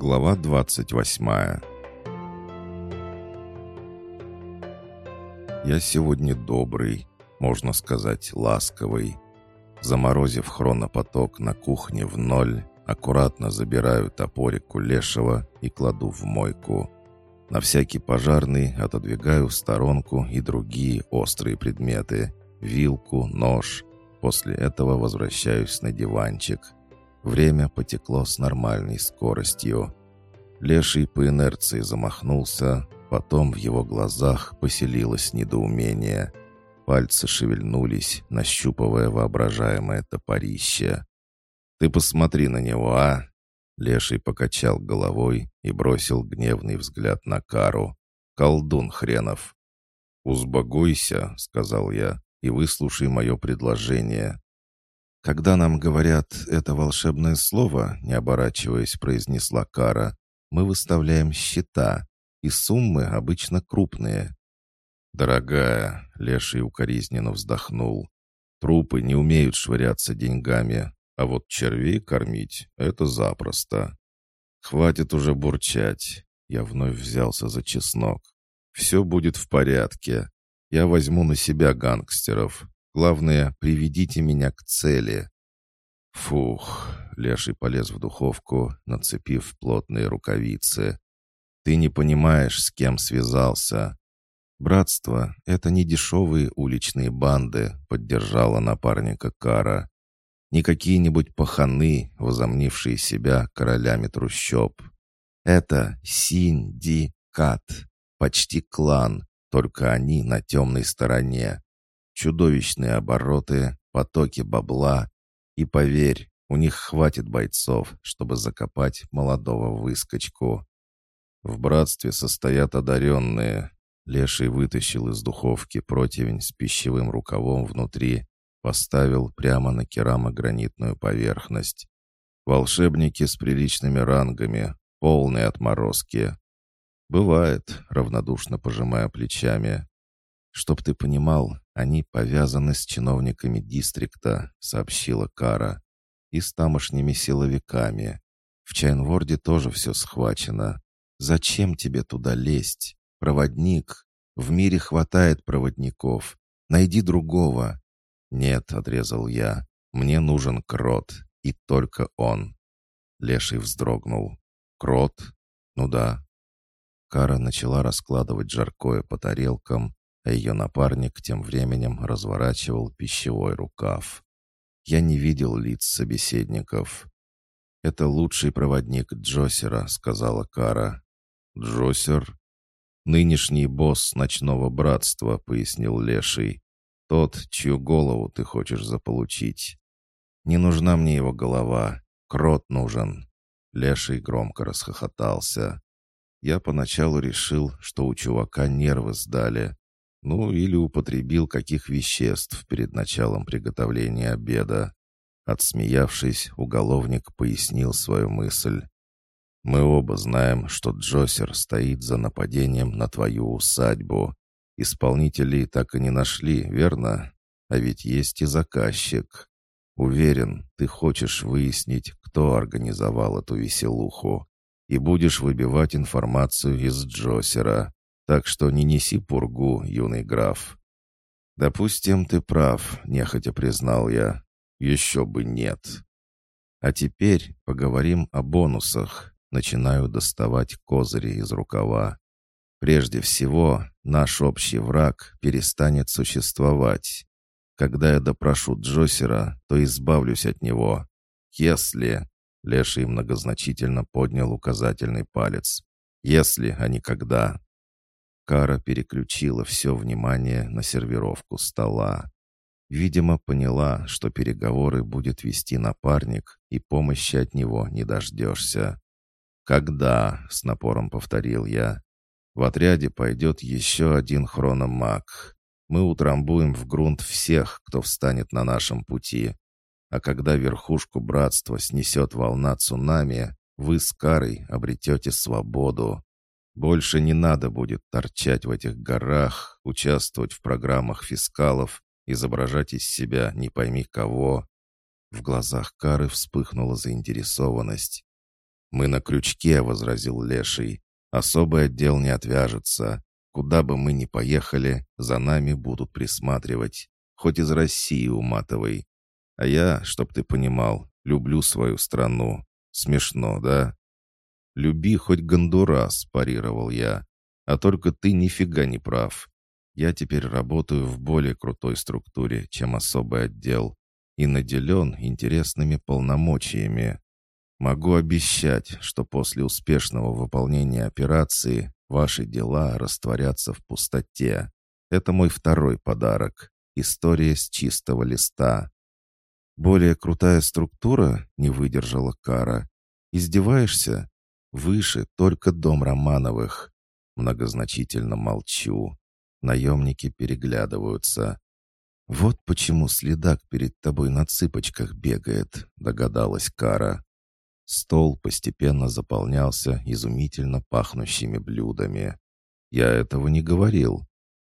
Глава 28 Я сегодня добрый, можно сказать, ласковый. Заморозив хронопоток на кухне в ноль, аккуратно забираю топорик у лешего и кладу в мойку. На всякий пожарный отодвигаю в сторонку и другие острые предметы. Вилку, нож. После этого возвращаюсь на диванчик. Время потекло с нормальной скоростью. Леший по инерции замахнулся, потом в его глазах поселилось недоумение. Пальцы шевельнулись, нащупывая воображаемое топорище. «Ты посмотри на него, а!» Леший покачал головой и бросил гневный взгляд на Кару. «Колдун хренов!» «Узбогуйся», — сказал я, — «и выслушай мое предложение». «Когда нам говорят это волшебное слово», — не оборачиваясь, произнесла Кара, «мы выставляем счета, и суммы обычно крупные». «Дорогая», — Леший укоризненно вздохнул, «трупы не умеют швыряться деньгами, а вот червей кормить — это запросто. Хватит уже бурчать. Я вновь взялся за чеснок. Все будет в порядке. Я возьму на себя гангстеров. Главное, приведите меня к цели. Фух, Леший полез в духовку, нацепив плотные рукавицы. Ты не понимаешь, с кем связался. Братство — это не дешевые уличные банды, поддержала напарника Кара не какие-нибудь паханы, возомнившие себя королями трущоб. Это Синдикат, почти клан, только они на темной стороне. Чудовищные обороты, потоки бабла. И поверь, у них хватит бойцов, чтобы закопать молодого выскочку. В братстве состоят одаренные. Леший вытащил из духовки противень с пищевым рукавом внутри Поставил прямо на керамогранитную поверхность. Волшебники с приличными рангами, полные отморозки. «Бывает», — равнодушно пожимая плечами. «Чтоб ты понимал, они повязаны с чиновниками дистрикта», — сообщила Кара. «И с тамошними силовиками. В Чайнворде тоже все схвачено. Зачем тебе туда лезть? Проводник. В мире хватает проводников. Найди другого. «Нет», — отрезал я, — «мне нужен крот, и только он». Леший вздрогнул. «Крот? Ну да». Кара начала раскладывать жаркое по тарелкам, а ее напарник тем временем разворачивал пищевой рукав. Я не видел лиц собеседников. «Это лучший проводник Джосера», — сказала Кара. «Джосер?» «Нынешний босс ночного братства», — пояснил Леший. Тот, чью голову ты хочешь заполучить. Не нужна мне его голова. Крот нужен. Леший громко расхохотался. Я поначалу решил, что у чувака нервы сдали. Ну, или употребил каких веществ перед началом приготовления обеда. Отсмеявшись, уголовник пояснил свою мысль. «Мы оба знаем, что Джосер стоит за нападением на твою усадьбу. Исполнителей так и не нашли, верно? А ведь есть и заказчик. Уверен, ты хочешь выяснить, кто организовал эту веселуху. И будешь выбивать информацию из Джосера. Так что не неси пургу, юный граф. «Допустим, ты прав», — нехотя признал я. «Еще бы нет». А теперь поговорим о бонусах. Начинаю доставать козыри из рукава. Прежде всего, наш общий враг перестанет существовать. Когда я допрошу Джосера, то избавлюсь от него. Если...» Леший многозначительно поднял указательный палец. «Если, а не когда». Кара переключила все внимание на сервировку стола. Видимо, поняла, что переговоры будет вести напарник, и помощи от него не дождешься. «Когда?» — с напором повторил я. В отряде пойдет еще один хрономаг. Мы утрамбуем в грунт всех, кто встанет на нашем пути. А когда верхушку братства снесет волна цунами, вы с Карой обретете свободу. Больше не надо будет торчать в этих горах, участвовать в программах фискалов, изображать из себя не пойми кого. В глазах Кары вспыхнула заинтересованность. «Мы на крючке», — возразил Леший. «Особый отдел не отвяжется. Куда бы мы ни поехали, за нами будут присматривать. Хоть из России уматывай. А я, чтоб ты понимал, люблю свою страну. Смешно, да?» «Люби хоть Гондурас», — парировал я. «А только ты нифига не прав. Я теперь работаю в более крутой структуре, чем особый отдел, и наделен интересными полномочиями. Могу обещать, что после успешного выполнения операции ваши дела растворятся в пустоте. Это мой второй подарок. История с чистого листа. Более крутая структура не выдержала Кара. Издеваешься? Выше только дом Романовых. Многозначительно молчу. Наемники переглядываются. «Вот почему следак перед тобой на цыпочках бегает», — догадалась Кара. Стол постепенно заполнялся изумительно пахнущими блюдами. «Я этого не говорил».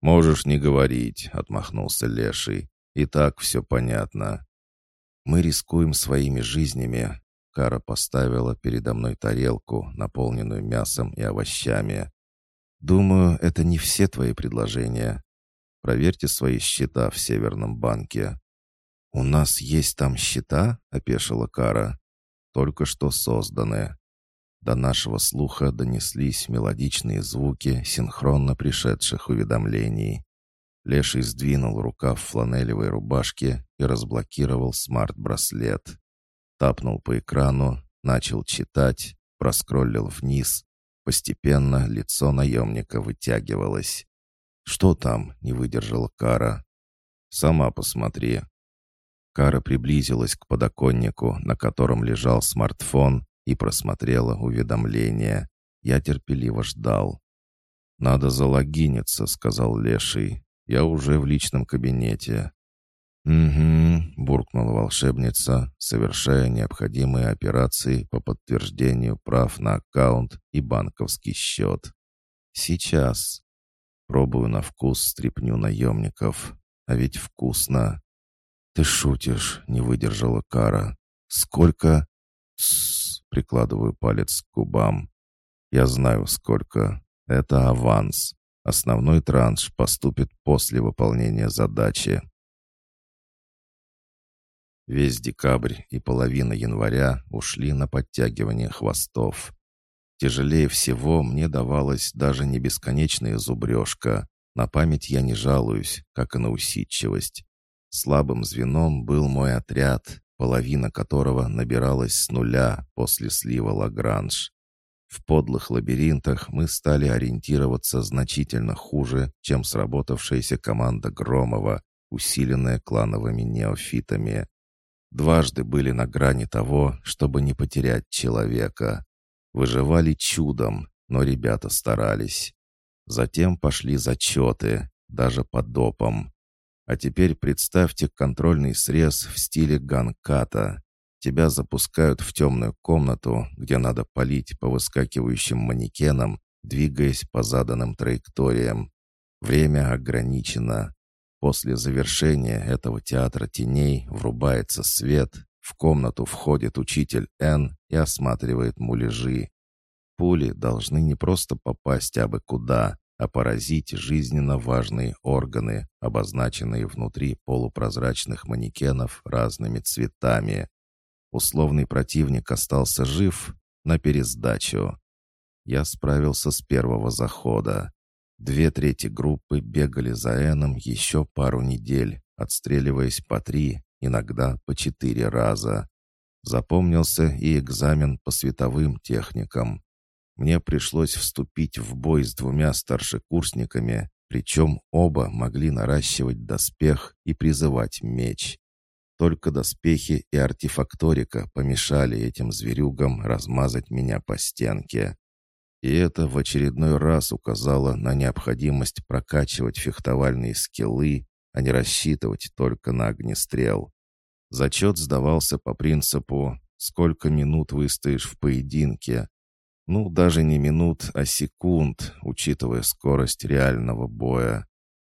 «Можешь не говорить», — отмахнулся Леший. «И так все понятно». «Мы рискуем своими жизнями». Кара поставила передо мной тарелку, наполненную мясом и овощами. «Думаю, это не все твои предложения. Проверьте свои счета в Северном банке». «У нас есть там счета?» — опешила Кара только что созданы. До нашего слуха донеслись мелодичные звуки синхронно пришедших уведомлений. Леший сдвинул рукав фланелевой рубашки и разблокировал смарт-браслет. Тапнул по экрану, начал читать, проскроллил вниз. Постепенно лицо наемника вытягивалось. «Что там?» — не выдержала Кара. «Сама посмотри», Кара приблизилась к подоконнику, на котором лежал смартфон, и просмотрела уведомление. Я терпеливо ждал. «Надо залогиниться», — сказал Леший. «Я уже в личном кабинете». «Угу», — буркнула волшебница, совершая необходимые операции по подтверждению прав на аккаунт и банковский счет. «Сейчас». Пробую на вкус стряпню наемников. А ведь вкусно. «Ты шутишь», — не выдержала Кара. «Сколько?» «Тссс», — прикладываю палец к губам. «Я знаю, сколько. Это аванс. Основной транш поступит после выполнения задачи». Весь декабрь и половина января ушли на подтягивание хвостов. Тяжелее всего мне давалась даже не бесконечная зубрежка. На память я не жалуюсь, как и на усидчивость. Слабым звеном был мой отряд, половина которого набиралась с нуля после слива Лагранж. В подлых лабиринтах мы стали ориентироваться значительно хуже, чем сработавшаяся команда Громова, усиленная клановыми неофитами. Дважды были на грани того, чтобы не потерять человека. Выживали чудом, но ребята старались. Затем пошли зачеты, даже по допам. А теперь представьте контрольный срез в стиле ганката. Тебя запускают в темную комнату, где надо палить по выскакивающим манекенам, двигаясь по заданным траекториям. Время ограничено. После завершения этого театра теней врубается свет, в комнату входит учитель Н и осматривает муляжи. Пули должны не просто попасть абы куда, а поразить жизненно важные органы, обозначенные внутри полупрозрачных манекенов разными цветами. Условный противник остался жив на пересдачу. Я справился с первого захода. Две трети группы бегали за Эном еще пару недель, отстреливаясь по три, иногда по четыре раза. Запомнился и экзамен по световым техникам. Мне пришлось вступить в бой с двумя старшекурсниками, причем оба могли наращивать доспех и призывать меч. Только доспехи и артефакторика помешали этим зверюгам размазать меня по стенке. И это в очередной раз указало на необходимость прокачивать фехтовальные скиллы, а не рассчитывать только на огнестрел. Зачет сдавался по принципу «сколько минут выстоишь в поединке», ну, даже не минут, а секунд, учитывая скорость реального боя.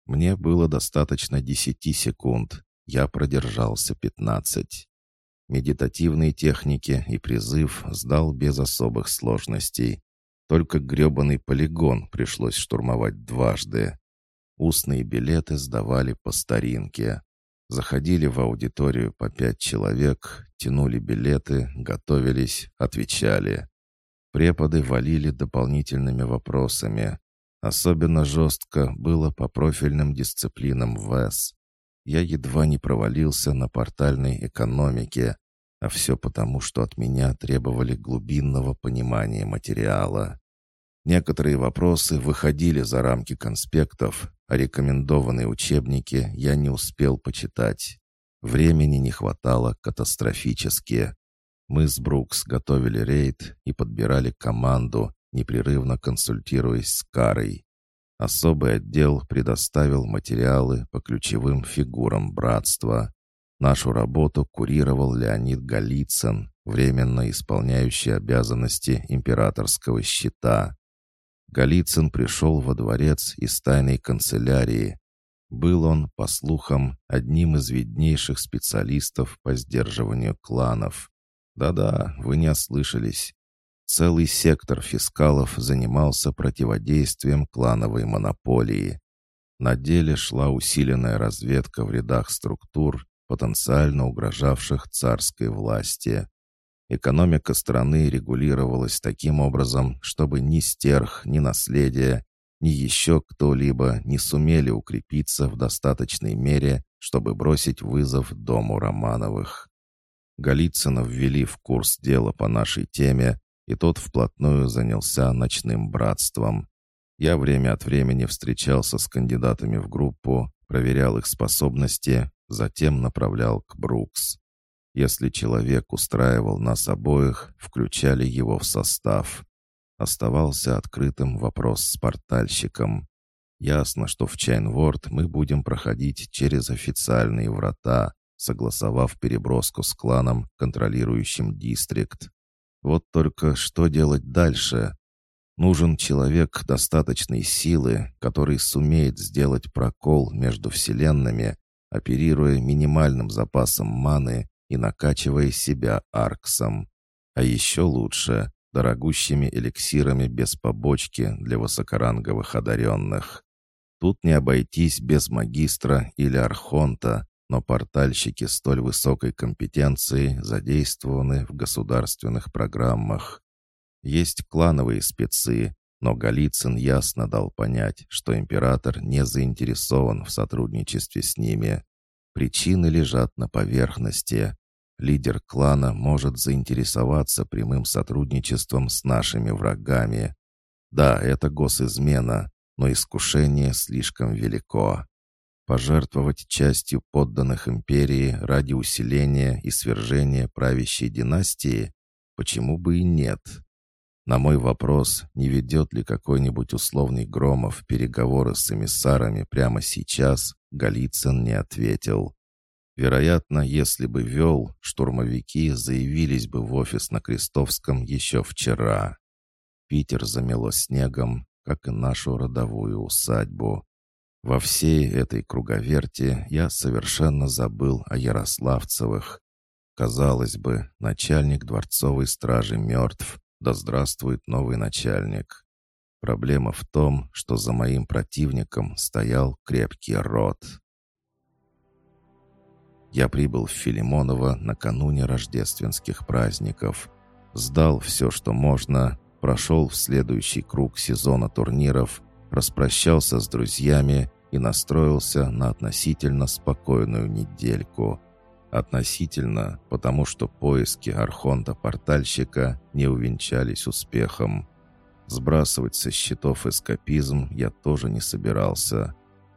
Мне было достаточно десяти секунд. Я продержался пятнадцать. Медитативные техники и призыв сдал без особых сложностей. Только гребаный полигон пришлось штурмовать дважды. Устные билеты сдавали по старинке. Заходили в аудиторию по пять человек, тянули билеты, готовились, отвечали. Преподы валили дополнительными вопросами. Особенно жестко было по профильным дисциплинам ВЭС. Я едва не провалился на портальной экономике, а все потому, что от меня требовали глубинного понимания материала. Некоторые вопросы выходили за рамки конспектов, а рекомендованные учебники я не успел почитать. Времени не хватало катастрофически. Мы с Брукс готовили рейд и подбирали команду, непрерывно консультируясь с Карой. Особый отдел предоставил материалы по ключевым фигурам братства. Нашу работу курировал Леонид Голицын, временно исполняющий обязанности императорского щита. Голицын пришел во дворец из тайной канцелярии. Был он, по слухам, одним из виднейших специалистов по сдерживанию кланов. Да-да, вы не ослышались. Целый сектор фискалов занимался противодействием клановой монополии. На деле шла усиленная разведка в рядах структур, потенциально угрожавших царской власти. Экономика страны регулировалась таким образом, чтобы ни стерх, ни наследие, ни еще кто-либо не сумели укрепиться в достаточной мере, чтобы бросить вызов дому Романовых. Голицына ввели в курс дела по нашей теме, и тот вплотную занялся ночным братством. Я время от времени встречался с кандидатами в группу, проверял их способности, затем направлял к Брукс. Если человек устраивал нас обоих, включали его в состав. Оставался открытым вопрос с портальщиком. Ясно, что в Чайнворд мы будем проходить через официальные врата, согласовав переброску с кланом, контролирующим дистрикт. Вот только что делать дальше? Нужен человек достаточной силы, который сумеет сделать прокол между вселенными, оперируя минимальным запасом маны и накачивая себя арксом. А еще лучше — дорогущими эликсирами без побочки для высокоранговых одаренных. Тут не обойтись без магистра или архонта, но портальщики столь высокой компетенции задействованы в государственных программах. Есть клановые спецы, но Голицын ясно дал понять, что император не заинтересован в сотрудничестве с ними. Причины лежат на поверхности. Лидер клана может заинтересоваться прямым сотрудничеством с нашими врагами. Да, это госизмена, но искушение слишком велико. Пожертвовать частью подданных империи ради усиления и свержения правящей династии? Почему бы и нет? На мой вопрос, не ведет ли какой-нибудь условный Громов переговоры с эмиссарами прямо сейчас, Голицын не ответил. Вероятно, если бы вел, штурмовики заявились бы в офис на Крестовском еще вчера. Питер замело снегом, как и нашу родовую усадьбу. Во всей этой круговерти я совершенно забыл о Ярославцевых. Казалось бы, начальник дворцовой стражи мертв, да здравствует новый начальник. Проблема в том, что за моим противником стоял крепкий рот. Я прибыл в Филимоново накануне рождественских праздников. Сдал все, что можно, прошел в следующий круг сезона турниров, распрощался с друзьями и настроился на относительно спокойную недельку. Относительно, потому что поиски Архонта-портальщика не увенчались успехом. Сбрасывать со счетов эскапизм я тоже не собирался.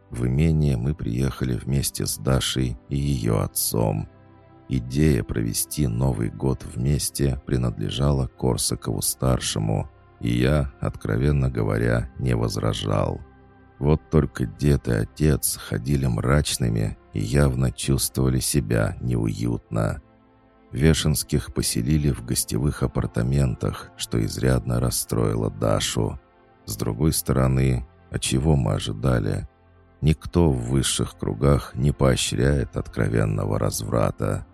В имение мы приехали вместе с Дашей и ее отцом. Идея провести Новый год вместе принадлежала Корсакову-старшему, и я, откровенно говоря, не возражал. Вот только дед и отец ходили мрачными и явно чувствовали себя неуютно. Вешенских поселили в гостевых апартаментах, что изрядно расстроило Дашу. С другой стороны, а чего мы ожидали? Никто в высших кругах не поощряет откровенного разврата.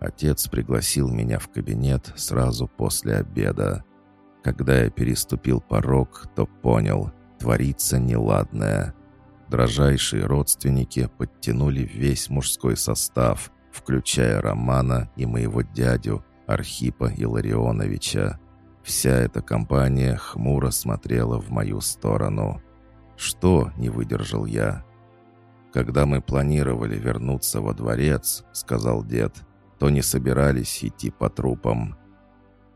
Отец пригласил меня в кабинет сразу после обеда. Когда я переступил порог, то понял, творится неладное. Дрожайшие родственники подтянули весь мужской состав, включая Романа и моего дядю, Архипа Илларионовича. Вся эта компания хмуро смотрела в мою сторону. «Что?» — не выдержал я. «Когда мы планировали вернуться во дворец», — сказал дед, — «то не собирались идти по трупам».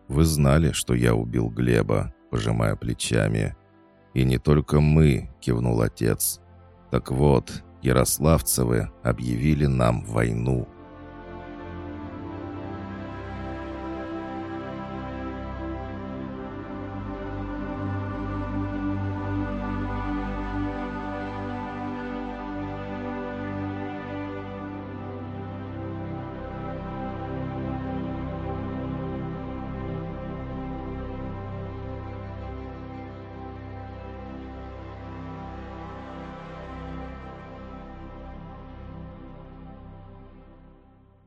«Вы знали, что я убил Глеба», — пожимая плечами. «И не только мы», — кивнул отец. «Так вот, Ярославцевы объявили нам войну».